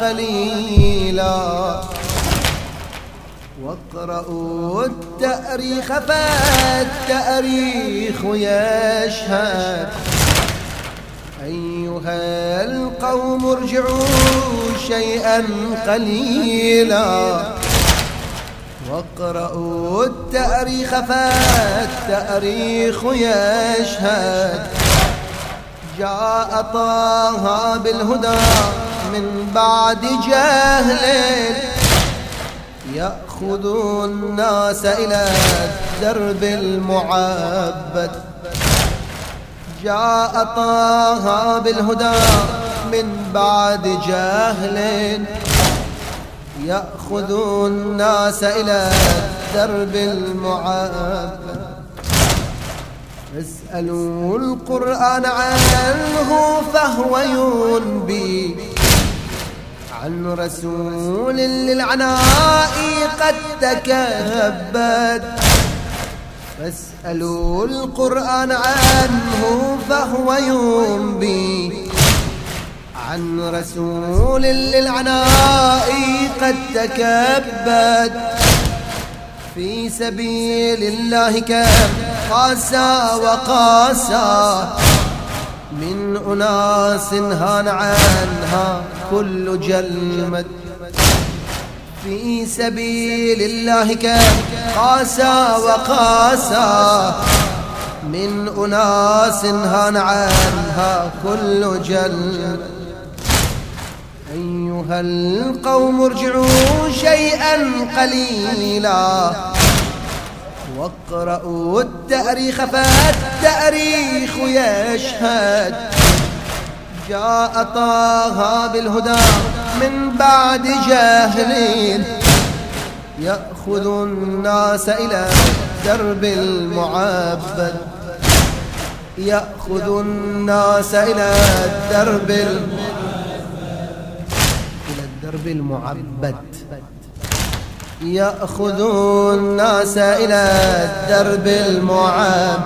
قليلا. واقرأوا التأريخ فالتأريخ يشهد. أيها القوم ارجعوا شيئا قليلا. واقرأوا التأريخ فالتأريخ يشهد. جاء طه بالهدى. من بعد جهل يأخذ الناس إلى الدرب المعبد. جاء طه بالهدى من بعد جهل يأخذ الناس إلى الدرب المعبد. اسألوا القرآن عنه فهو ينبي. عن رسول للعناء قد تكبد فاسألوا القرآن عنه فهو ينبي. عن رسول للعناء قد تكبد في سبيل الله كم قاسى وقاسى من أناس هان عنها كل جلمد. في سبيل الله كم قاسى وقاسى. من أناس هان عنها كل جلمد. أيها القوم ارجعوا شيئا قليلا. واقرأوا التأريخ فالتأريخ يشهد. جاء طه بالهدى من بعد جاهلين. يأخذ الناس إلى درب المعبد. يأخذ الناس إلى الدرب إلى الدرب المعبد. يأخذ الناس إلى الدرب المعاب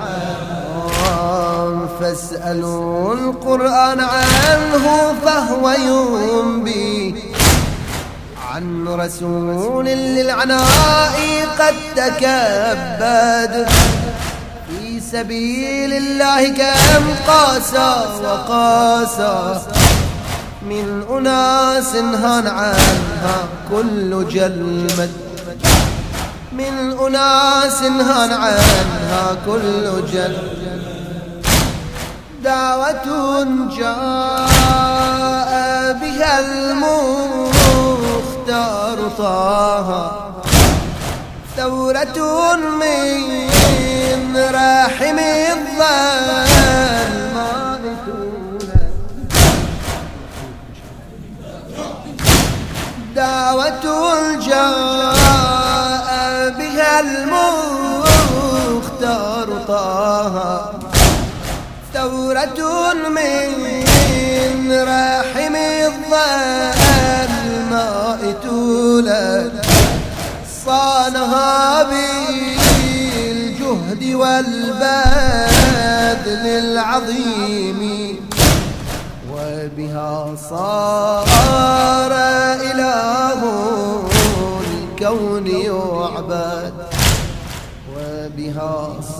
فاسألوا القرآن عنه فهو ينبي عن رسول للعناء قد تكبد. في سبيل الله كم قاسى وقاسى من أناس هان عنها كل جلمد من أناس هان عنها كل جلمد دعوة جاء بها المختار طه. ثورة من رحم الظلماء دعوة بها المختار طه. ثورة من رحم الظلماء تولد. صانها بالجهد والبذل العظيم. وبها صار إله الكون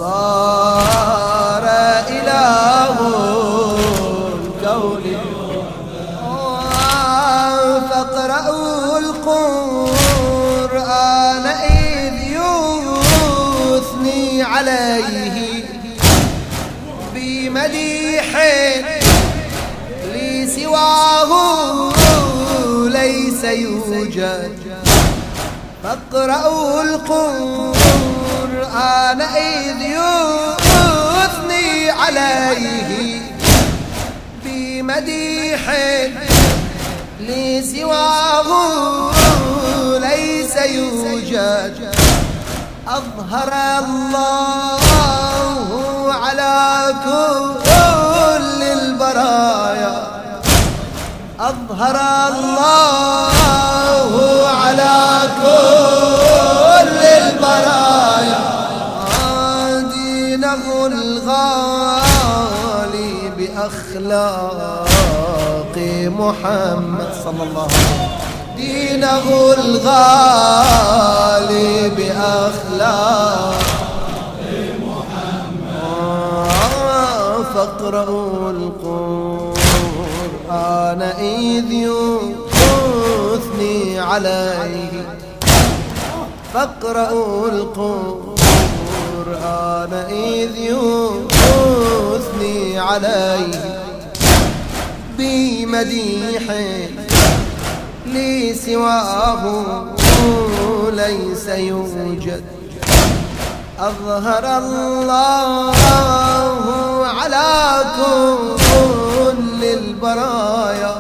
صار إله الكون فاقرأوا القرآن إذ يثني عليه بمديح سواه ليس يوجد. فاقرأوا القرآن إذ يثني عليه بمديح لسواه ليس يوجد. أظهر الله على كل البرايا. أظهر الله بأخلاق محمد صلى الله عليه وسلم. دينه الغالي بأخلاق فاقرأوا القرآن إذ يثني عليه. فاقرأوا القرآن إذ يثني عليه بمديح لي سواه ليس يوجد. أظهر الله على كل البرايا.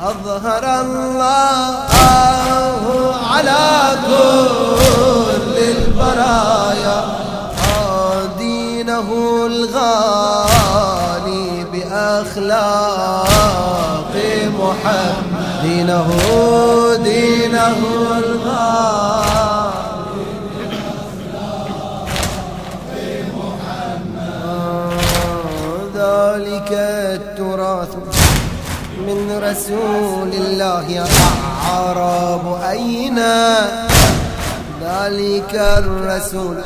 أظهر الله على كل البرايا. بأخلاق محمد دينه دينه ذلك التراث من رسول الله يا أعراب أين ذلك الرسول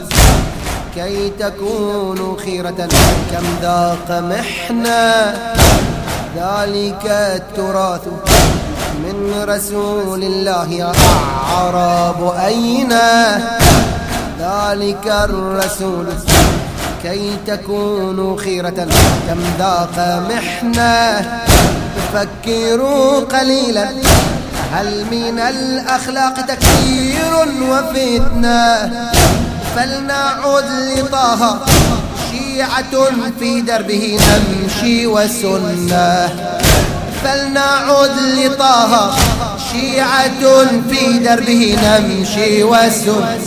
كي تكونوا خيرة كم ذاق محنة. ذلك التراث من رسول الله يا أعراب أين؟ ذلك الرسول كي تكونوا خيرة كم ذاق محنة. فكروا قليلا هل من الأخلاق تكثير وفتنة؟ فلنعد لطه. شيعة في دربه نمشي وسنة. فلنعد لطه. شيعة في دربه نمشي وسنة.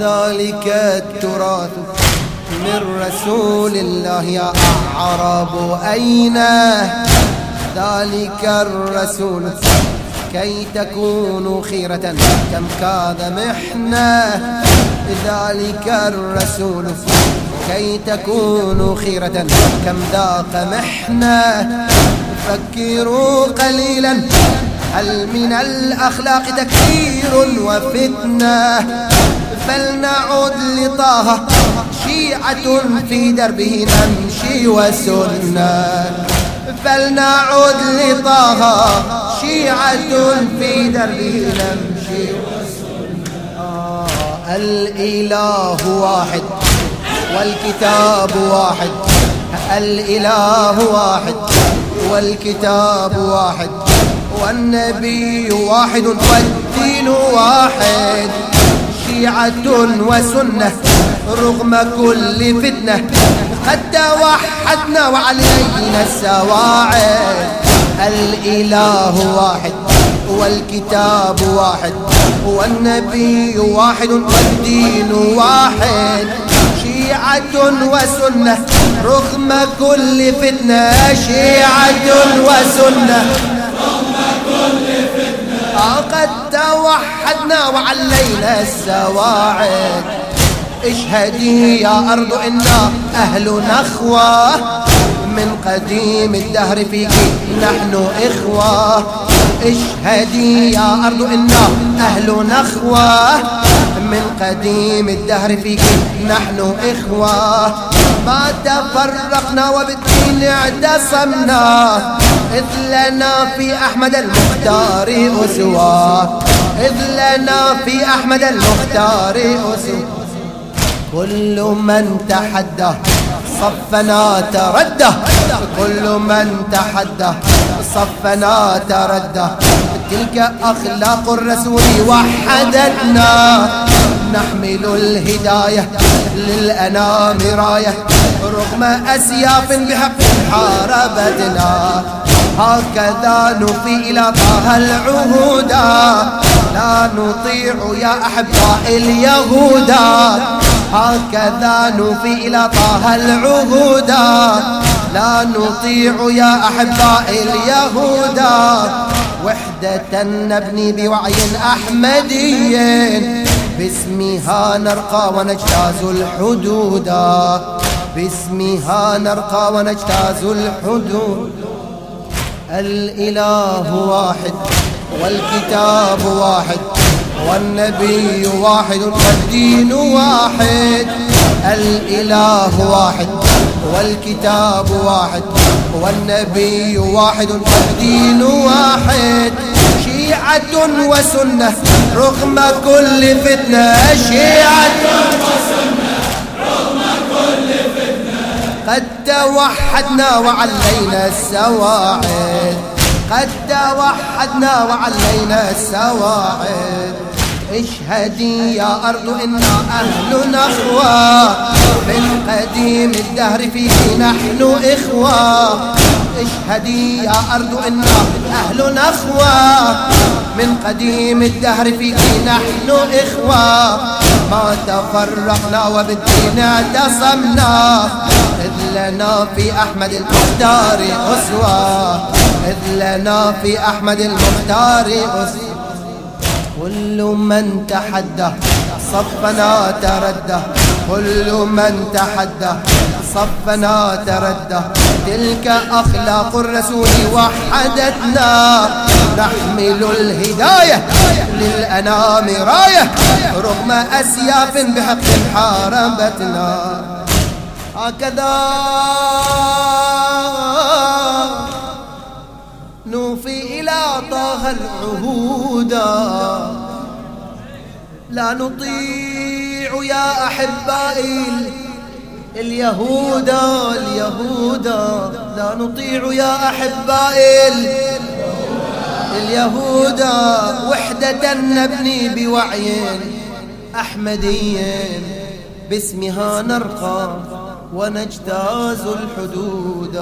ذلك التراث من رسول الله يا أعراب أين؟ ذلك الرسول. كي تكونوا خيرة. كم كاد محنة ذلك الرسول. كي تكونوا خيرة. كم ذاق محنة فكروا قليلا. هل من الأخلاق تكثير وفتنة؟ فلنعد لطه شيعة في دربه نمشي وسنة. فلنعد لطه شيعة في دربه نمشي آه الإله واحد والكتاب واحد. الإله واحد والكتاب واحد. والنبي واحد والدين واحد. شيعة وسنة رغم كل فتنة. قد توحدنا وعلينا السواعد. الإله واحد والكتاب واحد والنبي واحد والدين واحد. شيعة وسنة رغم كل فتنة شيعة وسنة. رغم كل فتنة قد توحدنا وعلينا السواعد اشهدي يا أرض إنا أهل نخوة من قديم الدهر فيك. نحن إخوة اشهدي يا أرض إنا أهل نخوة من قديم الدهر فيك. نحن إخوة. ما تفرقنا وبالدين اعتصمنا. إذ لنا في أحمد المختار أسوة. إذ لنا في أحمد المختار أسوة. كل من تحدى صفنا ترده كل من تحدى. صفنا ترده تلك أخلاق الرسول وحدتنا نحمل الهداية للأنام راية. رغم أسياف بحق حاربتنا. هكذا نفي إلى طه العهودا لا نطيع يا أحباء اليهودا هكذا نفي إلى طه العهودا لا نطيع يا أحباء اليهودا وحدة نبني بوعي أحمدي باسمها نرقى ونجتاز الحدودا باسمها نرقى ونجتاز الحدود. الإله واحد والكتاب واحد. والنبي واحد والدين واحد الإله واحد والكتاب واحد والنبي واحد والدين واحد. شيعة وسنة رغم كل فتنة شيعة وسنة رغم كل فتنة قد توحدنا وعلينا السواعد قد توحدنا وعلينا السواعد. اشهدي يا أرض إنا أهل أخوة. من قديم الدهر فيه نحن إخوة. اشهدي يا أرض إنا أهل أخوة. من قديم الدهر فيه نحن إخوة. ما تفرقنا وبالدين اعتصمنا. إذ لنا في أحمد المختار أسوة إذ لنا في أحمد المختار أسوة كل من تحدى صفنا تردى. كل من تحدى صفنا تردى. تلك أخلاق الرسول وحدتنا. نحمل الهداية للأنام راية. رغم أسياف بحق حاربتنا. هكذا. طه العهودا لا نطيع يا أحبائي اليهود اليهود. لا نطيع يا أحبائي اليهود. وحدة نبني بوعي أحمدي باسمها نرقى ونجتاز الحدود.